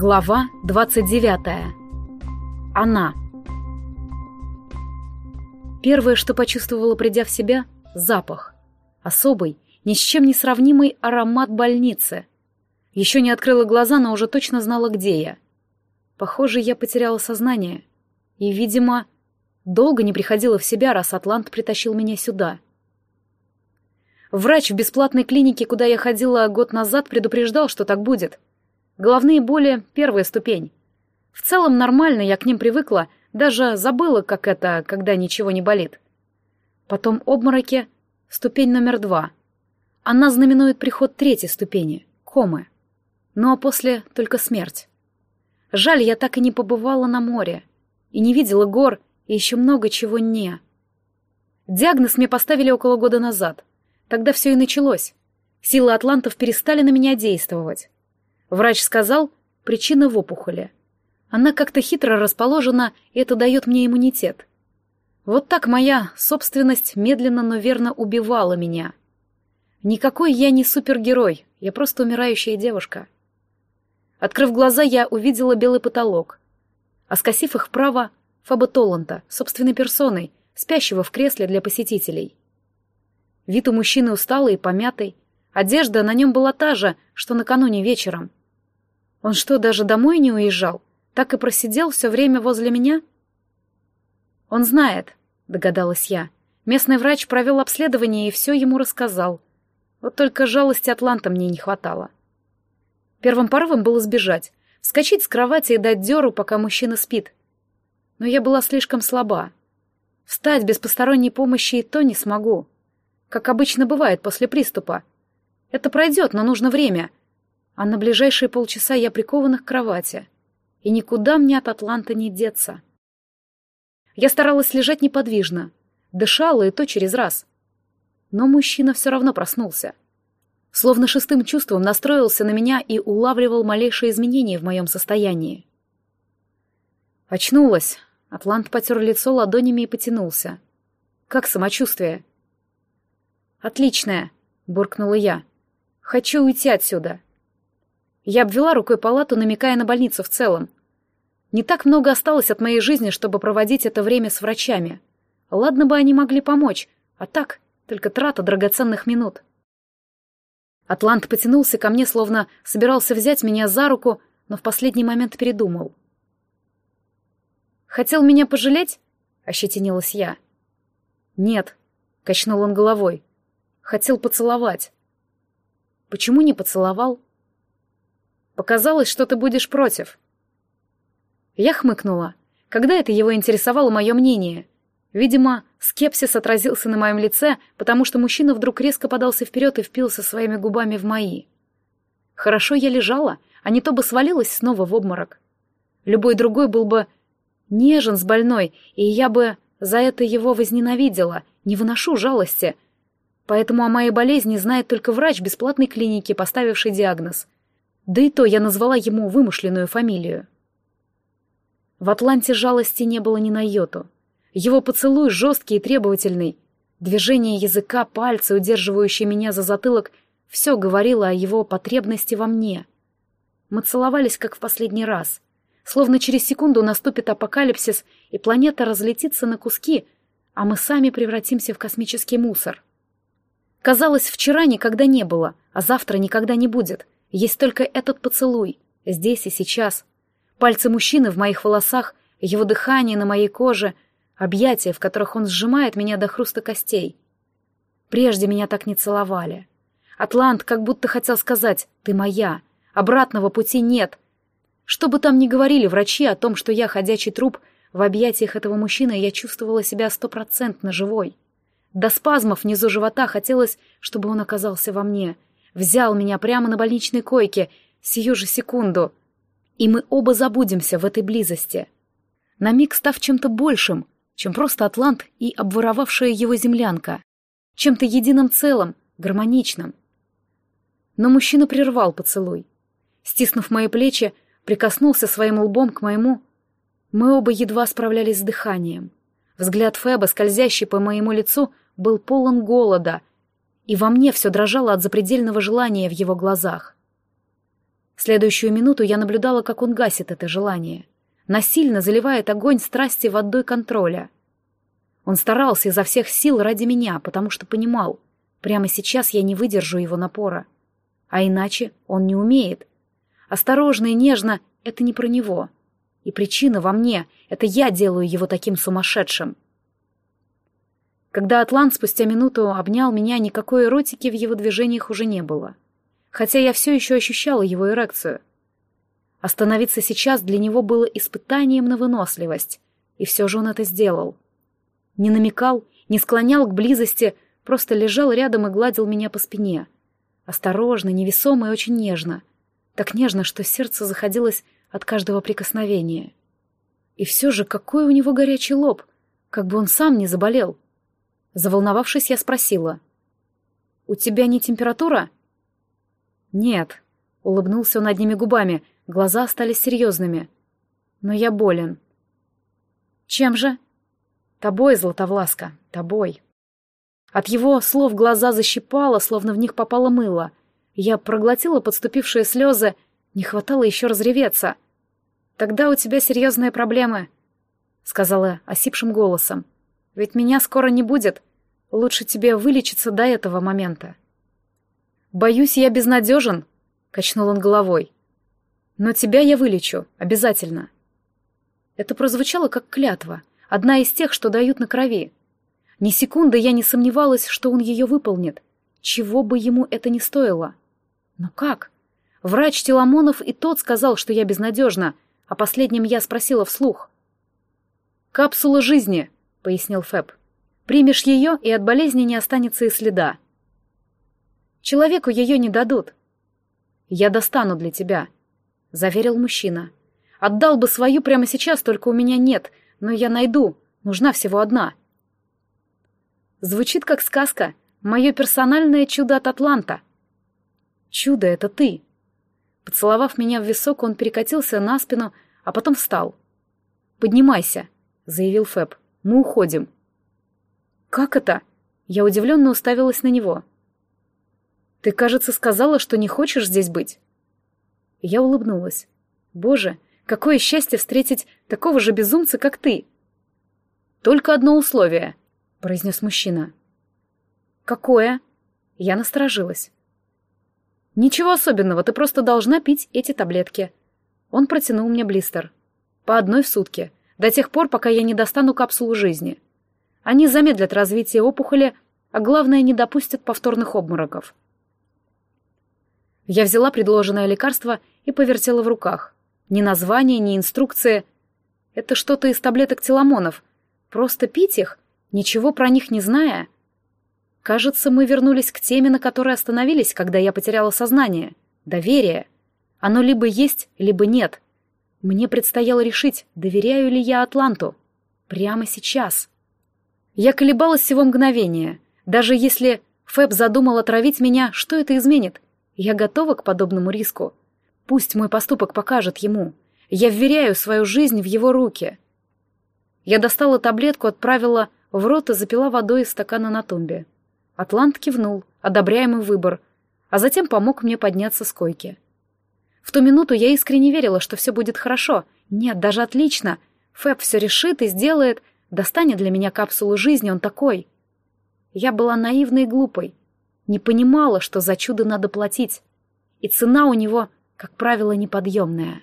Глава 29. Она. Первое, что почувствовала, придя в себя — запах. Особый, ни с чем не сравнимый аромат больницы. Еще не открыла глаза, но уже точно знала, где я. Похоже, я потеряла сознание. И, видимо, долго не приходила в себя, раз Атлант притащил меня сюда. Врач в бесплатной клинике, куда я ходила год назад, предупреждал, что так будет. Головные боли — первая ступень. В целом нормально, я к ним привыкла, даже забыла, как это, когда ничего не болит. Потом обмороки — ступень номер два. Она знаменует приход третьей ступени — комы. Ну а после только смерть. Жаль, я так и не побывала на море. И не видела гор, и еще много чего не. Диагноз мне поставили около года назад. Тогда все и началось. Силы атлантов перестали на меня действовать. Врач сказал, причина в опухоли. Она как-то хитро расположена, и это дает мне иммунитет. Вот так моя собственность медленно, но верно убивала меня. Никакой я не супергерой, я просто умирающая девушка. Открыв глаза, я увидела белый потолок. А скосив их вправо, Фаба Толланта, собственной персоной, спящего в кресле для посетителей. Вид у мужчины усталый и помятый. Одежда на нем была та же, что накануне вечером. Он что, даже домой не уезжал? Так и просидел все время возле меня? Он знает, догадалась я. Местный врач провел обследование и все ему рассказал. Вот только жалости Атланта мне не хватало. Первым порывом было сбежать, вскочить с кровати и дать дёру, пока мужчина спит. Но я была слишком слаба. Встать без посторонней помощи и то не смогу как обычно бывает после приступа. Это пройдет, но нужно время. А на ближайшие полчаса я прикована к кровати. И никуда мне от Атланта не деться. Я старалась лежать неподвижно, дышала и то через раз. Но мужчина все равно проснулся. Словно шестым чувством настроился на меня и улавливал малейшие изменения в моем состоянии. Очнулась. Атлант потер лицо ладонями и потянулся. «Как самочувствие?» «Отличная», — буркнула я. «Хочу уйти отсюда». Я обвела рукой палату, намекая на больницу в целом. Не так много осталось от моей жизни, чтобы проводить это время с врачами. Ладно бы они могли помочь, а так только трата драгоценных минут. Атлант потянулся ко мне, словно собирался взять меня за руку, но в последний момент передумал. «Хотел меня пожалеть?» — ощетинилась я. «Нет», — качнул он головой. Хотел поцеловать. Почему не поцеловал? Показалось, что ты будешь против. Я хмыкнула. Когда это его интересовало мое мнение? Видимо, скепсис отразился на моем лице, потому что мужчина вдруг резко подался вперед и впился своими губами в мои. Хорошо я лежала, а не то бы свалилась снова в обморок. Любой другой был бы нежен с больной, и я бы за это его возненавидела, не выношу жалости — Поэтому о моей болезни знает только врач бесплатной клиники, поставивший диагноз. Да и то я назвала ему вымышленную фамилию. В Атланте жалости не было ни на йоту. Его поцелуй жесткий и требовательный. Движение языка, пальцы, удерживающие меня за затылок, все говорило о его потребности во мне. Мы целовались, как в последний раз. Словно через секунду наступит апокалипсис, и планета разлетится на куски, а мы сами превратимся в космический мусор. Казалось, вчера никогда не было, а завтра никогда не будет. Есть только этот поцелуй, здесь и сейчас. Пальцы мужчины в моих волосах, его дыхание на моей коже, объятия, в которых он сжимает меня до хруста костей. Прежде меня так не целовали. Атлант как будто хотел сказать «ты моя», обратного пути нет. Что бы там ни говорили врачи о том, что я ходячий труп, в объятиях этого мужчины я чувствовала себя стопроцентно живой. До спазмов внизу живота хотелось, чтобы он оказался во мне. Взял меня прямо на больничной койке, сию же секунду. И мы оба забудемся в этой близости. На миг став чем-то большим, чем просто атлант и обворовавшая его землянка. Чем-то единым целым, гармоничным. Но мужчина прервал поцелуй. Стиснув мои плечи, прикоснулся своим лбом к моему. Мы оба едва справлялись с дыханием. Взгляд Феба, скользящий по моему лицу, был полон голода, и во мне все дрожало от запредельного желания в его глазах. Следующую минуту я наблюдала, как он гасит это желание. Насильно заливает огонь страсти водой контроля. Он старался изо всех сил ради меня, потому что понимал, прямо сейчас я не выдержу его напора. А иначе он не умеет. Осторожно и нежно — это не про него. И причина во мне — это я делаю его таким сумасшедшим. Когда Атлант спустя минуту обнял меня, никакой эротики в его движениях уже не было. Хотя я все еще ощущала его эрекцию. Остановиться сейчас для него было испытанием на выносливость, и все же он это сделал. Не намекал, не склонял к близости, просто лежал рядом и гладил меня по спине. Осторожно, невесомо и очень нежно. Так нежно, что сердце заходилось от каждого прикосновения. И все же какой у него горячий лоб, как бы он сам не заболел. Заволновавшись, я спросила. «У тебя не температура?» «Нет», — улыбнулся он одними губами, глаза остались серьезными. «Но я болен». «Чем же?» «Тобой, Златовласка, тобой». От его слов глаза защипало, словно в них попало мыло. Я проглотила подступившие слезы, не хватало еще разреветься. «Тогда у тебя серьезные проблемы», — сказала осипшим голосом. «Ведь меня скоро не будет. Лучше тебе вылечиться до этого момента». «Боюсь, я безнадежен», — качнул он головой. «Но тебя я вылечу, обязательно». Это прозвучало как клятва, одна из тех, что дают на крови. Ни секунды я не сомневалась, что он ее выполнит, чего бы ему это ни стоило. Но как? Врач Теламонов и тот сказал, что я безнадежна, а последним я спросила вслух. «Капсула жизни», — пояснил Фэб. «Примешь ее, и от болезни не останется и следа». Человеку ее не дадут. Я достану для тебя, — заверил мужчина. Отдал бы свою прямо сейчас, только у меня нет, но я найду, нужна всего одна. Звучит как сказка, мое персональное чудо от Атланта. Чудо — это ты. Поцеловав меня в висок, он перекатился на спину, а потом встал. «Поднимайся», — заявил Фэб. «Мы уходим». «Как это?» Я удивленно уставилась на него. Ты, кажется, сказала, что не хочешь здесь быть. Я улыбнулась. Боже, какое счастье встретить такого же безумца, как ты. Только одно условие, произнес мужчина. Какое? Я насторожилась. Ничего особенного, ты просто должна пить эти таблетки. Он протянул мне блистер. По одной в сутки, до тех пор, пока я не достану капсулу жизни. Они замедлят развитие опухоли, а главное, не допустят повторных обмороков. Я взяла предложенное лекарство и повертела в руках. Ни название, ни инструкции. Это что-то из таблеток теламонов. Просто пить их, ничего про них не зная. Кажется, мы вернулись к теме, на которой остановились, когда я потеряла сознание. Доверие. Оно либо есть, либо нет. Мне предстояло решить, доверяю ли я Атланту. Прямо сейчас. Я колебалась всего мгновения. Даже если Фэб задумал отравить меня, что это изменит? Я готова к подобному риску. Пусть мой поступок покажет ему. Я вверяю свою жизнь в его руки. Я достала таблетку, отправила в рот и запила водой из стакана на тумбе. Атлант кивнул, одобряемый выбор, а затем помог мне подняться с койки. В ту минуту я искренне верила, что все будет хорошо. Нет, даже отлично. Фэб все решит и сделает. Достанет для меня капсулу жизни, он такой. Я была наивной и глупой не понимала, что за чудо надо платить, и цена у него, как правило, неподъемная.